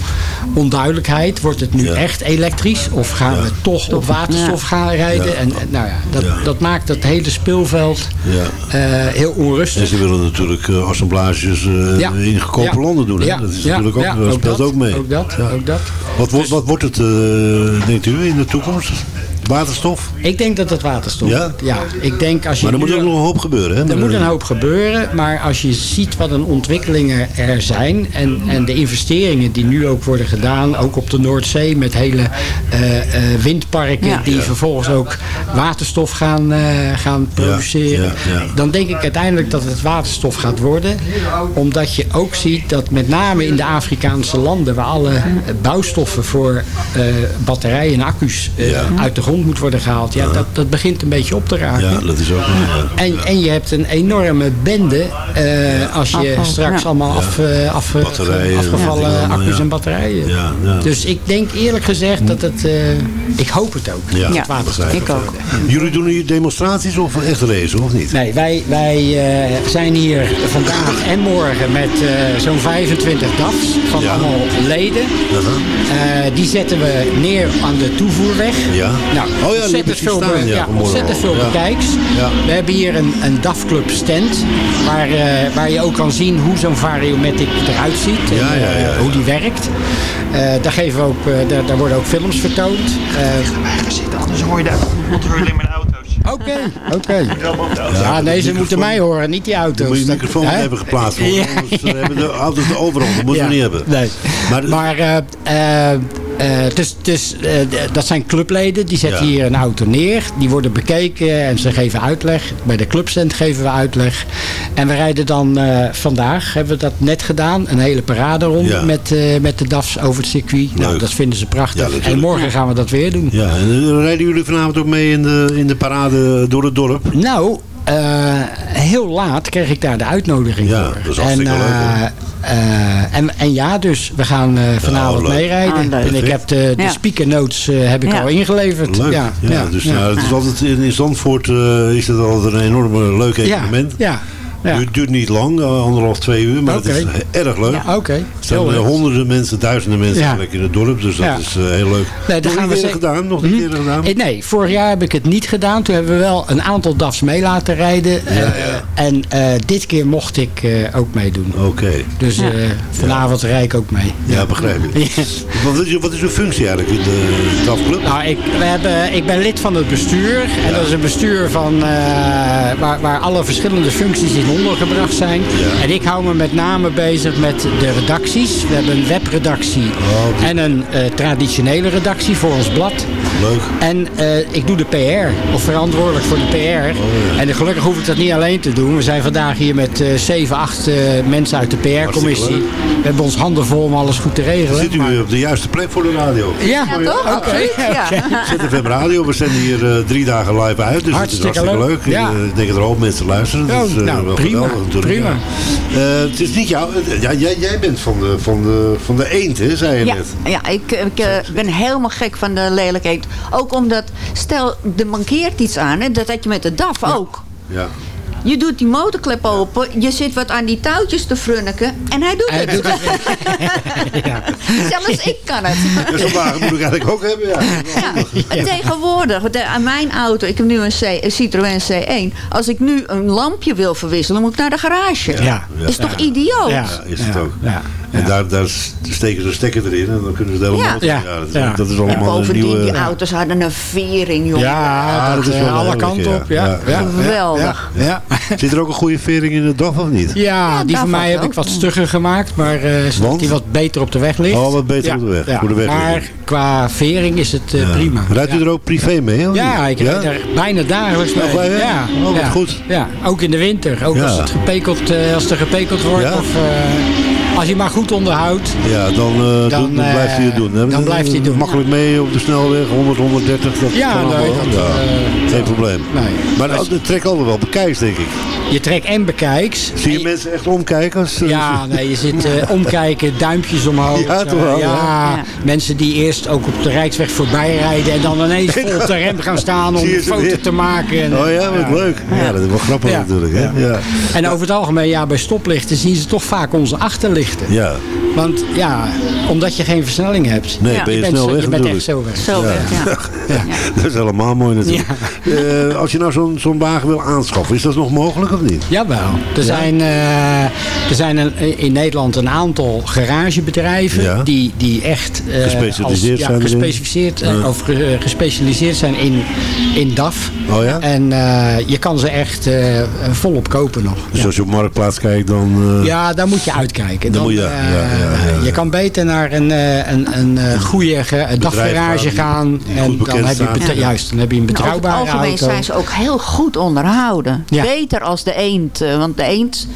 onduidelijkheid. Wordt het nu Ja. echt elektrisch? Of gaan we toch op waterstof gaan rijden? Ja. En, en nou ja, dat, Ja. dat maakt het hele speelveld Ja. eh, heel onrustig. En ze willen natuurlijk eh, assemblages eh, in goedkope Ja. landen doen. Hè? Dat is natuurlijk ook, dat speelt ook mee. Ook dat, ook dat. Wat, wordt wat wordt het, denkt u, in de toekomst? Waterstof? Ik denk dat het waterstof Ja? is. Ja, ik denk als je Maar er moet ook nog een hoop gebeuren, hè? Er moet een hoop gebeuren, maar als je ziet wat een ontwikkelingen er zijn en, en de investeringen die nu ook worden gedaan, ook op de Noordzee met hele eh, eh, windparken Ja. die Ja. vervolgens ook waterstof gaan, eh, gaan produceren, ja, ja. dan denk ik uiteindelijk dat het waterstof gaat worden, omdat je ook ziet dat met name in de Afrikaanse landen waar alle bouwstoffen voor eh, batterijen en accu's Ja. uit de grond moet worden gehaald, ja, dat, dat begint een beetje op te raken. Ja, dat is ook... ja. En, en je hebt een enorme bende eh, als je Afval, straks ja. allemaal af, eh, af, Batterijen, afgevallen accu's en batterijen. Ja, ja. Dus ik denk eerlijk gezegd dat het, eh, ik hoop het ook. Ja, het ik ook. Jullie doen hier demonstraties of echt racen, of niet? Nee, wij, wij eh, zijn hier vandaag en morgen met eh, zo'n 25 DAFs van Ja. allemaal leden. Eh, die zetten we neer aan de toevoerweg. Ja. Nou, Oh ja, ontzettend veel, staan, ja, ontzettend veel Ja. bekijks. Ja. We hebben hier een, een DAF-club stand waar, eh, waar je ook kan zien hoe zo'n variomatic eruit ziet. En, Ja, ja, ja, eh, ja. hoe die werkt. Eh, daar, geven we ook, eh, daar, daar worden ook films vertoond. Eh, zitten, anders hoor je de controle in mijn auto's. Oké, <laughs> oké. Ja, nee, ze moeten mij horen, niet die auto's. moet je de microfoon hebben geplaatst worden, Ja. anders hebben de auto's er overal. Dat moeten Ja, we niet hebben. Nee. Maar, Maar eh, dus, dus, eh, dat zijn clubleden. Die zetten Ja. hier een auto neer. Die worden bekeken en ze geven uitleg. Bij de clubstand geven we uitleg. En we rijden dan eh, vandaag, hebben we dat net gedaan. Een hele parade rond Ja. met, met de DAF's over het circuit. Nou, dat vinden ze Ja, prachtig. en morgen gaan we dat weer doen. ja, en rijden jullie vanavond ook mee in de, in de parade door het dorp? Nou, heel laat kreeg ik daar de uitnodiging Ja, voor. dat is hartstikke en, leuk? Eh, en, en ja, dus we gaan eh, vanavond leuk. meerijden. Ah, en ik heb de, de Ja. speaker notes eh, heb ik Ja. al ingeleverd. Leuk. Ja, Ja, dus Nou, het is altijd in, in Zandvoort eh, is het altijd een enorm leuk evenement. ja, ja. Het duurt niet lang, anderhalf, twee uur, maar het is erg leuk. Ja, Oké, Er eh, leuk. honderden mensen, duizenden mensen Ja. eigenlijk in het dorp, dus dat Ja. is eh, heel leuk. Nee, daar gaan we zeker- gedaan, nog niet Hm? eerder gedaan. Eh, Nee, vorig jaar heb ik het niet gedaan. Toen hebben we wel een aantal DAF's mee laten rijden. En eh, dit keer mocht ik eh, ook meedoen. Oké, Dus eh, vanavond rijd ik ook mee. ja, begrijp ik. <laughs> Wat is, wat is uw functie eigenlijk in de DAF-club? Nou, ik, we hebben, ik ben lid van het bestuur. En dat is een bestuur van, eh, waar, waar alle verschillende functies in ondergebracht zijn. Ja. En ik hou me met name bezig met de redacties. We hebben een webredactie Oh, en een eh, traditionele redactie voor ons blad. Leuk. En eh, ik doe de PR, of verantwoordelijk voor de PR. Oh, En gelukkig hoef ik dat niet alleen te doen. We zijn vandaag hier met eh 7, 8 eh, mensen uit de PR-commissie. We hebben ons handen vol om alles goed te regelen. Zit u maar- op de juiste plek voor de radio? Ja, Ja, toch? Oké, Absoluut, <laughs> ja. ZFM Radio, we zenden hier eh, drie dagen live uit, dus Hartstikke het is hartstikke leuk. leuk. Ja. Ik denk dat er hoop mensen luisteren. Oh, dat is eh, nou, wel prima, geweldig prima. ja. Eh, het is niet jou, ja, jij, jij bent van de, van, de, van de eend, hè, zei je Ja, net. ja ik, ik ben helemaal gek van de lelijkheid. Ook omdat, stel, er mankeert iets aan. Hè, dat had je met de DAF ook. Ja. Je doet die motorklep open, je zit wat aan die touwtjes te frunniken en hij doet Hij het. doet Zelfs <laughs> ik kan het. Ja, Zo'n wagen moet ik eigenlijk ook hebben, ja. Ja, tegenwoordig, de- aan mijn auto, ik heb nu een, C, een Citroën C1. Als ik nu een lampje wil verwisselen, moet ik naar de garage. Ja. Is toch idioot? Ja. Ja, is het Ja, ook. ja, En ja. daar, daar steken ze een stekker erin en dan kunnen ze de hele Ja. motor. Ja. Ja, dat, is, is En allemaal een bovendien, nieuwe... die auto's hadden een vering, jongen. Ja, dat dat, is eh, wel alle kanten op. Ja, Ja. ja, Geweldig. Ja, ja. Zit er ook een goede vering in de DAF of niet? Ja, die van mij heb ik wat stugger gemaakt, maar eh, zodat Want? die wat beter op de weg ligt. Oh, wat beter op de weg, de weg Maar liggen. qua vering is het eh, Ja. prima. Rijdt u ja. er ook privé mee? of Ja, ik rijd er bijna dagelijks mee. Ja, Oh, ja. goed. Ja, ook in de winter. Ook als, het gepekeld, eh, als er gepekeld wordt. Of eh, als je maar goed onderhoudt. Ja, dan, eh, Dan, doen- dan eh, blijft hij het doen. hè? dan blijft hij het doen. Makkelijk mee op de snelweg, 100, 130. Dat Ja, kan nee, allemaal, dat, ja. eh, Geen ja. probleem. Nee. Maar dat, trekt altijd wel bekijks, denk ik. Je trekt en bekijks. Zie je En mensen echt omkijken? Als, eh, Ja, nee, je zit eh, omkijken, duimpjes omhoog. Ja, toch wel, Ja, ja. mensen die eerst ook op de Rijksweg voorbij rijden en dan ineens <laughs> vol te rem gaan staan om een foto te maken. En, Oh ja, wat leuk. Ja, dat is wel grappig Ja. natuurlijk. Hè? Ja. En over het algemeen, ja, bij stoplichten zien ze toch vaak onze achterlichten. Ja. Want ja, omdat je geen versnelling hebt. Nee, Ja, ben je, bent snel zo- weg Je bent echt natuurlijk. zo weg. Zo weg, ja. <laughs> Dat is helemaal mooi natuurlijk. Eh, als je nou zo'n zo'n wagen wil aanschaffen, is dat nog mogelijk of niet? Jawel. Er zijn, eh, er zijn een- in Nederland een aantal garagebedrijven Ja. die, die echt eh, Gespecialiseerd als, zijn gespecificeerd, of ge- gespecialiseerd zijn in, in DAF. Oh ja? En eh, je kan ze echt eh, volop kopen nog. Dus als je op Marktplaats kijkt, dan... eh, Ja, daar moet je uitkijken. Dan moet je- ja, Je kan beter naar een, eh, een, een eh, goede ge- DAF-garage gaan, die En goed dan bekend heb je, juist, dan heb je een En over het betrouwbare algemeen auto. zijn ze ook heel goed onderhouden. Ja. Beter als de eend. eh, Want de eend,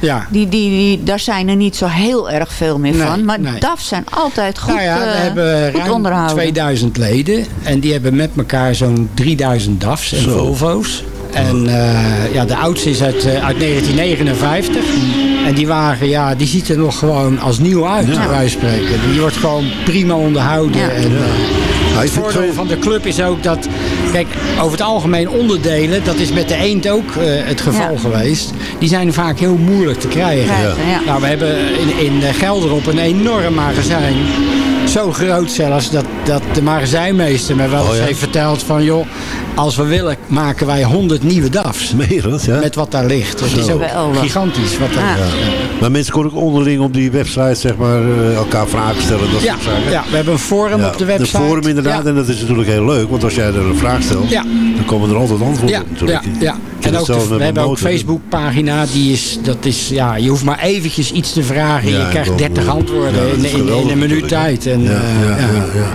Ja. die, die, die, daar zijn er niet zo heel erg veel meer Nee, van. Maar nee. DAF zijn altijd goed, nou ja, we hebben goed ruim onderhouden. 2000 leden. En die hebben met elkaar zo'n 3000 DAF's en Zo. Volvo's. En eh, ja, de oudste is uit, uit 1959. En die wagen, ja, die ziet er nog gewoon als nieuw uit, wijze van spreken. Die wordt gewoon prima onderhouden. Ja. En, eh, Ja, het voordeel van de club is ook dat, kijk, over het algemeen onderdelen, dat is met de eend ook eh, het geval Ja. geweest. Die zijn vaak heel moeilijk te krijgen. Krijgen, ja. Nou, we hebben in, in eh, Gelderop een enorm magazijn. Zo groot zelfs dat, dat de magazijnmeester me wel Oh, eens ja? heeft verteld van... joh, als we willen maken wij 100 nieuwe DAF's. Dat, ja? Met wat daar ligt. Het is ook Geweldig. gigantisch. Wat daar Ja. ligt. Maar mensen kunnen ook onderling op die website zeg maar, eh, elkaar vragen stellen. Dat Ja, ja, we hebben een forum Ja, op de website. Een forum inderdaad. Ja. En dat is natuurlijk heel leuk. Want als jij er een vraag stelt, dan komen er altijd antwoorden Ja, op natuurlijk. ja, En ook de- we hebben ook een. Facebookpagina. Die is, dat is, ja, je hoeft maar eventjes iets te vragen. Je krijgt dan, 30 eh, antwoorden in, een minuut tijd. En, Ja, eh, ja, ja, ja.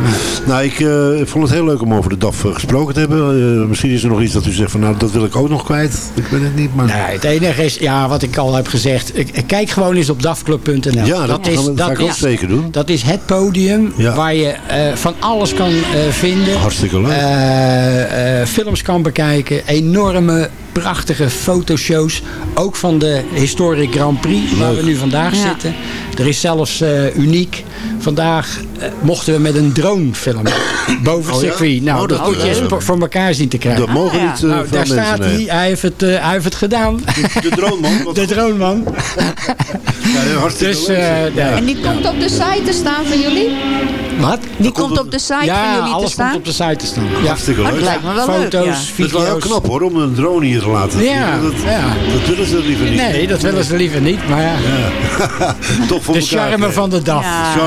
Nou, ik vond het heel leuk om over de DAF gesproken te hebben. Misschien is er nog iets dat u zegt van nou, dat wil ik ook nog kwijt. Ik weet het niet, maar... Nee, het enige is, ja, wat ik al heb gezegd. ik- ik Kijk gewoon eens op dafclub.nl. Ja, dat gaan we- dat ga ik ook zeker doen. Dat is het podium waar je eh, van alles kan eh, vinden. Hartstikke leuk. Eh, films kan bekijken. Enorme, prachtige fotoshows. Ook van de Historic Grand Prix, waar we nu vandaag Ja. zitten. Er is zelfs eh, uniek. Vandaag eh, mochten we met een drone filmen. <coughs> Boven het Oh ja? circuit. Nou, Oh, dat, dat moet je voor- voor elkaar zien te krijgen. Dat mogen Ah, ja. niet eh, Nou, veel daar mensen. staat nee. hij. Hij heeft het, eh, hij heeft het gedaan. De <laughs> droomman. wat- De droneman. <laughs> Ja, hartstikke Dus, eh. En die komt op de site te staan van jullie? Wat? Die komt op de site van Ja, jullie te alles staan? komt op de site te staan. Ja. Hartstikke leuk. dat lijkt me wel Foto's, leuk, ja. Dat is video's. wel heel knap hoor, om een drone hier te laten zien. Ja, dat, ja. dat willen ze liever niet. Nee, dat willen ze liever niet. Maar ja, <laughs> Toch voor de elkaar charme van de. Ja,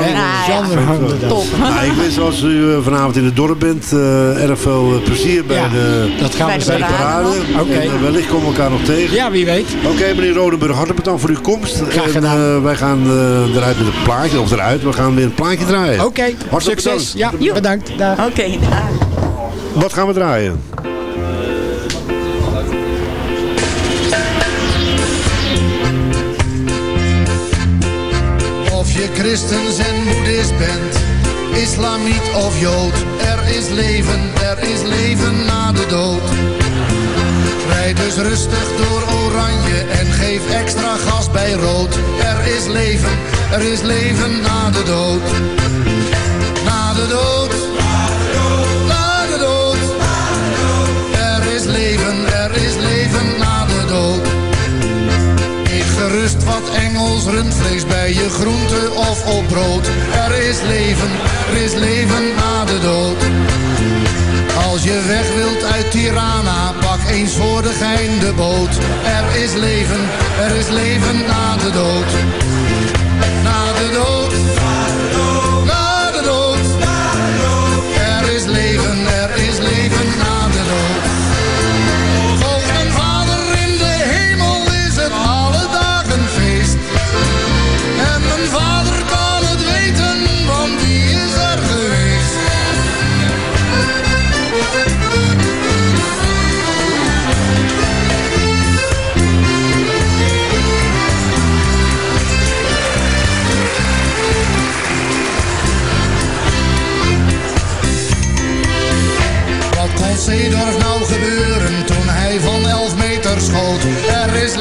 ja, Charme van de DAF. top. Nou, ik wens als u eh, vanavond in het dorp bent, eh, erg veel eh, plezier bij Ja, de, dat gaan we de bij de zeker. parade. parade. Oké. En, wellicht komen we elkaar nog tegen. Ja, wie weet. Oké, meneer Rodenburg, hartelijk bedankt voor uw komst. Graag En, gedaan. wij gaan eruit met een plaatje, of eruit, we gaan weer een plaatje draaien. Oké, Hartelijk succes. bedankt. Ja, bedankt. Dag. Oké. Wat gaan we draaien? Of je christens en boeddhist bent, islamiet of jood. Er is leven, er is leven na de dood. Rijd dus rustig door oranje en geef extra gas bij rood. Er is leven, er is leven na de dood. Na de dood. Na de dood. Er is leven, er is leven na de dood. Eet gerust wat Engels rundvlees bij je groente of op brood. Er is leven, er is leven na de dood. Als je weg wilt uit Tirana, pak eens voor de gein de boot. Er is leven, er is leven na de dood. Na de dood.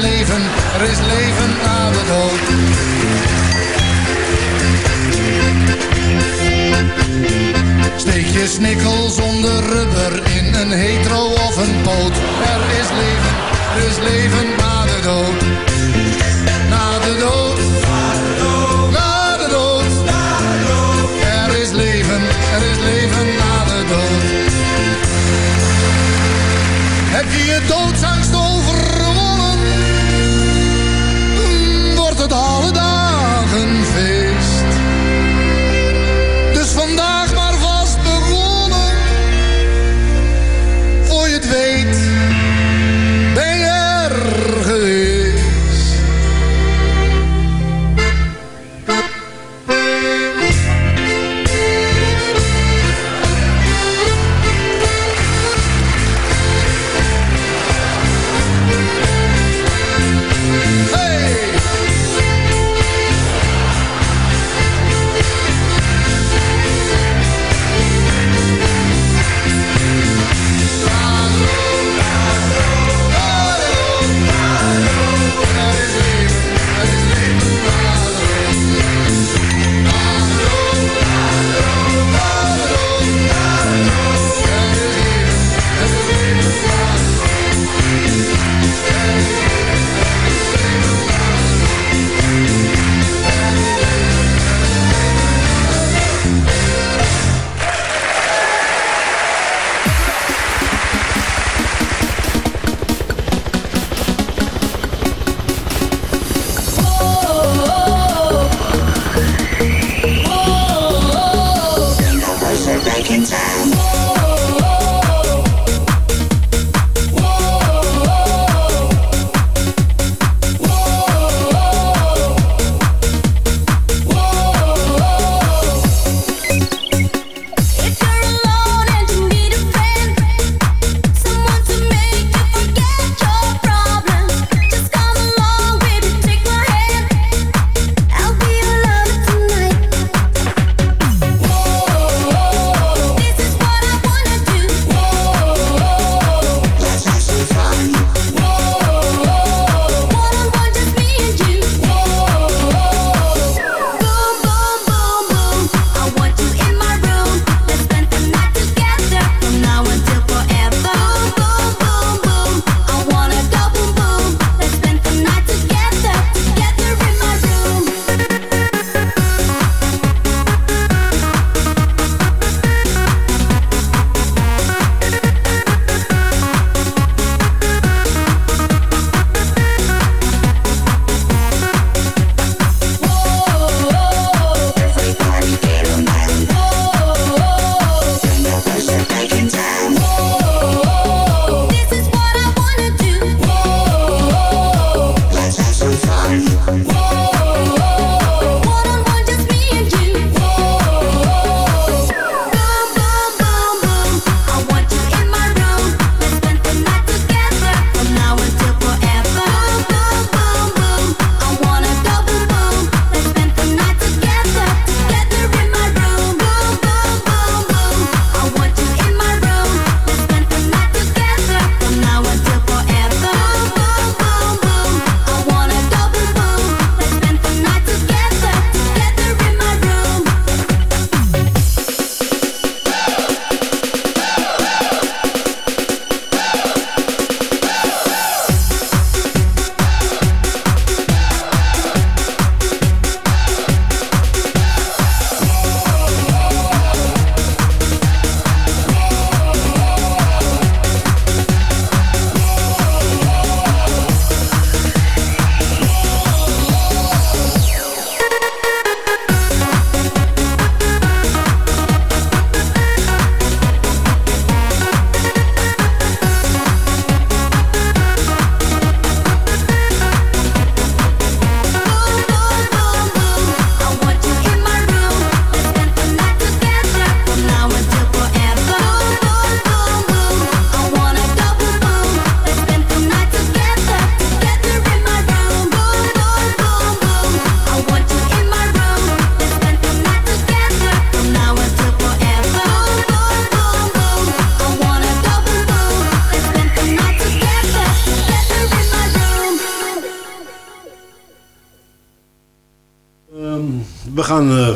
Leven, er is leven na de dood. Steek je snikkel zonder rubber in een hetero of een poot. Er is leven, er is leven na de dood. Na de dood.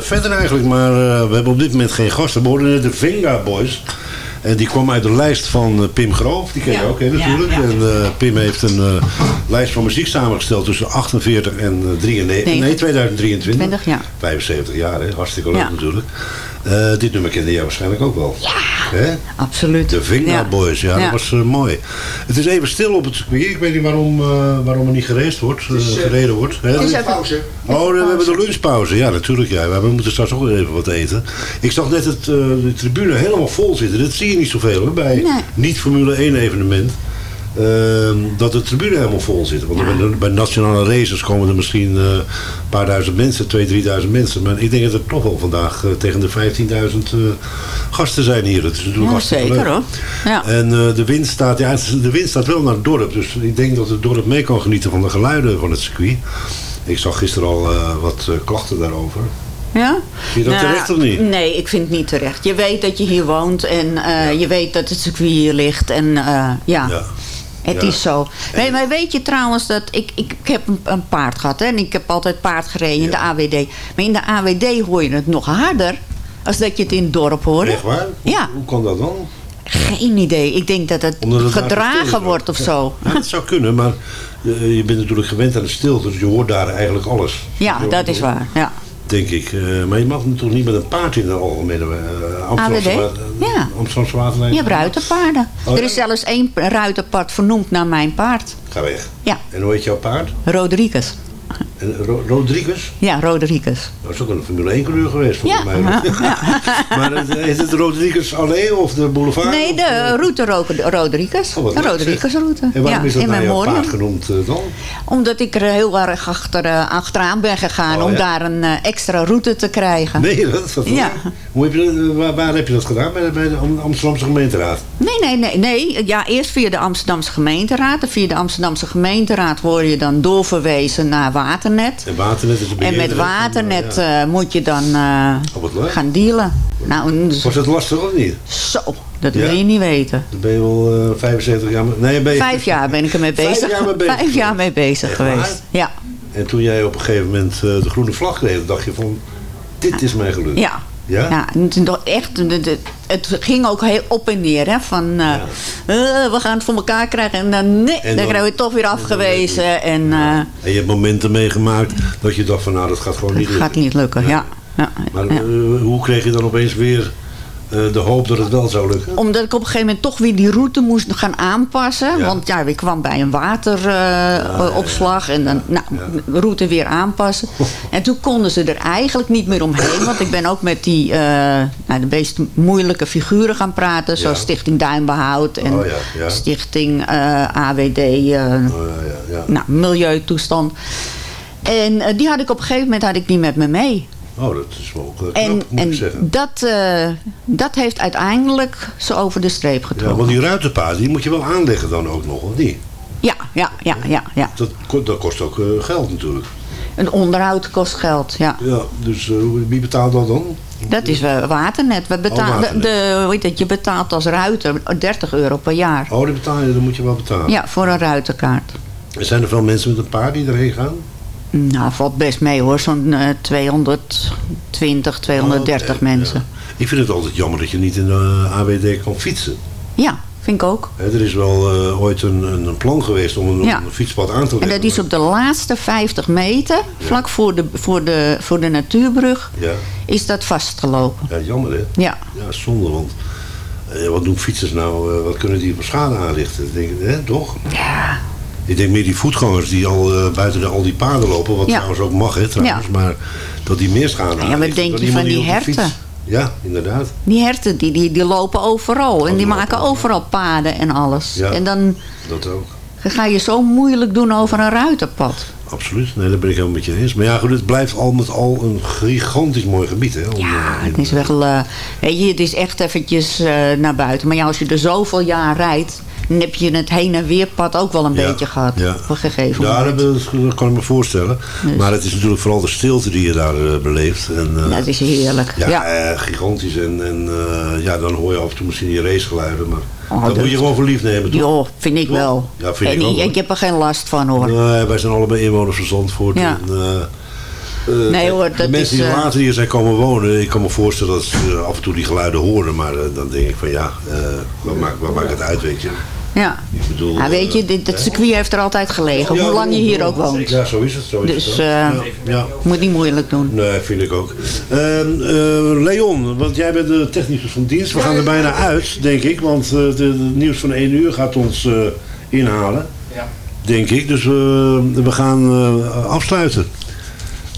Verder eigenlijk, maar eh, we hebben op dit moment geen gasten. We hoorden net de Venga Boys. En die kwam uit de lijst van eh, Pim Groof. Die ken je Ja, ook, hè, natuurlijk. ja, ja. En eh, Pim heeft een eh, lijst van muziek samengesteld tussen 48 en eh, 93. Nee, 2023. 20, ja. 75 jaar, hè. Hartstikke leuk natuurlijk. Eh, dit nummer kende jij waarschijnlijk ook wel. Ja, hè? Absoluut. De Ja. Boys, ja, Ja. dat was eh, mooi. Het is even stil op het circuit. Ik weet niet waarom, eh, waarom er niet gereest wordt, eh, gereden wordt. hè? Het is even- Oh, we hebben de lunchpauze. Ja, natuurlijk. Ja. Maar we moeten straks ook weer even wat eten. Ik zag net het, eh, de tribune helemaal vol zitten. Dat zie je niet zoveel bij Nee. niet-Formule 1 evenement. Ehm, dat de tribune helemaal vol zit. Want bij, bij nationale races komen er misschien eh, een paar duizend mensen, 2.000, 3.000 mensen. Maar ik denk dat er toch wel vandaag eh, tegen de 15.000 eh, gasten zijn hier. Dat is natuurlijk Ja, zeker hoor. Ja. En de, wind staat, ja, het de wind staat wel naar het dorp. Dus ik denk dat het dorp mee kan genieten van de geluiden van het circuit. Ik zag gisteren al wat klachten daarover. Ja? Vind je dat terecht of niet? Nee, ik vind het niet terecht. Je weet dat je hier woont en je weet dat het circuit hier ligt. En ja, Ja. Het Ja. is zo. Nee, maar weet je trouwens dat ik, ik, ik heb een, een paard gehad hè, en ik heb altijd paard gereden in de AWD. Maar in de AWD hoor je het nog harder als dat je het in het dorp hoort. Echt waar? Ja. Hoe kan dat dan? Geen idee. Ik denk dat het het gedragen wordt of zo. Ja, dat zou kunnen, maar eh, je bent natuurlijk gewend aan de stilte. Dus je hoort daar eigenlijk alles. Ja, dat is waar. Ja. Denk ik. Eh, maar je mag toch niet met een paard in de algemene uh, AWD? Ja. Amsterdamse waterlijn? Je hebt ruiterpaarden. Oh, er ja? is zelfs één ruiterpad vernoemd naar mijn paard. Ga weg. Ja. En hoe heet jouw paard? Rodriguez. En Ro- Rodriguez? Ja, Rodriguez. Dat is ook een Formule 1 coureur geweest volgens Ja, mij. ja, <laughs> maar is het Rodriguez alleen of de boulevard? Nee, de eh, route Ro- Rodriguez. Oh, de leuk, Rodriguez-route. En waarom ja, is dat in nou jouw paard genoemd eh, dan? Omdat ik er heel erg achter, eh, achteraan ben gegaan Oh, om daar een extra route te krijgen. Nee, dat is wat Ja. Hoe heb je, waar, waar heb je dat gedaan? Bij de, bij de Am- Amsterdamse gemeenteraad? Nee, nee, nee, nee. Ja, eerst via de Amsterdamse gemeenteraad. En via de Amsterdamse gemeenteraad word je dan doorverwezen naar Waternet. En Waternet is de En met van, Waternet eh, ja. eh, moet je dan eh, Oh, gaan dealen. Nou, dus- Was het lastig of niet? zo, dat Ja? wil je niet weten. Dan ben je wel eh 75 jaar... mee- Nee, ben je... Vijf jaar ben ik ermee <laughs> Vijf bezig. jaar mee bezig Vijf jaar mee bezig geweest. Ja. En toen jij op een gegeven moment eh, de groene vlag kreeg, dacht je van... Dit is mijn geluk. Ja. Ja? Ja, en toen dacht echt, het ging ook heel op en neer. Hè, van, eh, eh, we gaan het voor elkaar krijgen. En dan, nee, En dan, dan- krijg je toch weer afgewezen. En eh, En je hebt momenten meegemaakt dat je dacht van nou, dat gaat gewoon niet het lukken. gaat niet lukken. Ja. Ja. Maar eh, hoe kreeg je dan opeens weer eh, de hoop dat het wel zou lukken? Omdat ik op een gegeven moment toch weer die route moest gaan aanpassen. Ja. Want ja, ik kwam bij een wateropslag. en dan, nou, route weer aanpassen. <laughs> En toen konden ze er eigenlijk niet meer omheen. Want ik ben ook met die, eh, nou, de meest moeilijke figuren gaan praten. Zoals. Stichting Duinbehoud. En Oh. Stichting eh, AWD. eh, Oh, nou, Milieutoestand. En eh, die had ik op een gegeven moment had ik die met me mee. Oh, dat is wel knap, En, moet ik en zeggen. dat, eh, dat heeft uiteindelijk ze over de streep Ja, getrokken. want die ruitenpaden, die moet je wel aanleggen dan ook nog, of niet? Ja, ja, ja, ja, ja. Dat, dat kost ook eh, geld natuurlijk. Een onderhoud kost geld, ja. Ja, dus eh, wie betaalt dat dan? Dat is Waternet. We betalen, Oh, Waternet. De, het, je betaalt als ruiter 30 euro per jaar. Oh, die betaal je, dan moet je wel betalen. Ja, voor een ruiterkaart. Zijn er veel mensen met een paard die erheen gaan? Nou, valt best mee hoor. Zo'n eh 220, 230 Oh, oké, mensen. Ik vind het altijd jammer dat je niet in de AWD kan fietsen. Ja. vind ik ook. Er is wel eh, ooit een, een plan geweest om een, Ja. een fietspad aan te En leggen. dat is op de laatste 50 meter, vlak voor de, voor de, voor de natuurbrug, Ja. is dat vastgelopen. ja, jammer hè? Ja. Ja, zonde, want eh, wat doen fietsers nou, eh, wat kunnen die voor schade aanrichten? Denk, hè, toch? Ja. Ik denk meer die voetgangers die al eh, buiten de, al die paden lopen, wat Ja. trouwens ook mag hè, trouwens, maar dat die meer schade Ja, wat denk je van die herten? Ja, inderdaad. Die herten die, die, die lopen overal en Oh, die maken overal paden en alles. Ja. En dan Dat ook. ga je zo moeilijk doen over een ruitenpad. Absoluut, nee, daar ben ik helemaal met je eens. Maar ja, goed, het blijft al met al een gigantisch mooi gebied. Hè, om, Ja, eh, het is wel, weet je, het is echt eventjes naar buiten. Maar ja, als je er zoveel jaar rijdt, dan heb je het heen en weerpad ook wel een Ja, beetje gehad. ja. Op een gegeven Ja, moment. dat, dat kan ik me voorstellen. Dus- Maar het is natuurlijk vooral de stilte die je daar eh, beleeft. En, eh, Dat is heerlijk. Ja, Ja. eh, gigantisch. En, en ja, dan hoor je af en toe misschien die racegeluiden. Maar Oh, dat, dat- moet je gewoon voor lief nemen, toch? Vind ik wel. Ja, vind en ik ook, ik, heb er geen last van hoor. Nee, wij zijn allebei inwoners van Zandvoort. Ja. En, Nee, hoor, de dat mensen is, die later hier zijn komen wonen, ik kan me voorstellen dat ze af en toe die geluiden horen. Maar dan denk ik van ja, wat, maakt, wat maakt het uit, weet je? Ja. Ik bedoel, Ja, weet je, dit, het circuit heeft er altijd gelegen. Ja, hoe lang je hier ook woont. Ja, zo is het. Zo is Dus het, eh ja. ja. moet niet moeilijk doen. Nee, vind ik ook. Ehm, eh, Leon, want jij bent de technicus van dienst. We gaan er bijna uit, denk ik. Want eh, de, de nieuws van 1 uur gaat ons eh, inhalen. Ja. Denk ik. Dus we we gaan eh, afsluiten.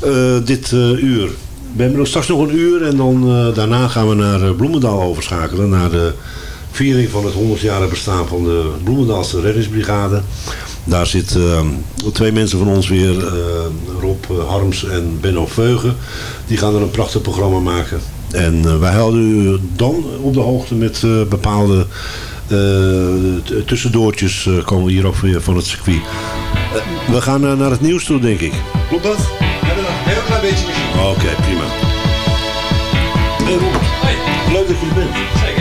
Eh, dit eh, uur. We hebben nog straks nog een uur. En dan eh, daarna gaan we naar eh, Bloemendaal overschakelen. Naar de viering van het 100-jarig bestaan van de Bloemendaalse reddingsbrigade. Daar zitten eh, twee mensen van ons weer, eh, Rob eh, Harms en Benno Veugen. Die gaan er een prachtig programma maken. En eh, wij houden u dan op de hoogte met eh, bepaalde eh, tussendoortjes eh, komen we hier ook weer van het circuit. We gaan naar het nieuws toe, denk ik. Klopt dat? We hebben nog een heel klein beetje muziek. Oké, prima. Hey Rob, leuk dat je er bent. Zeker.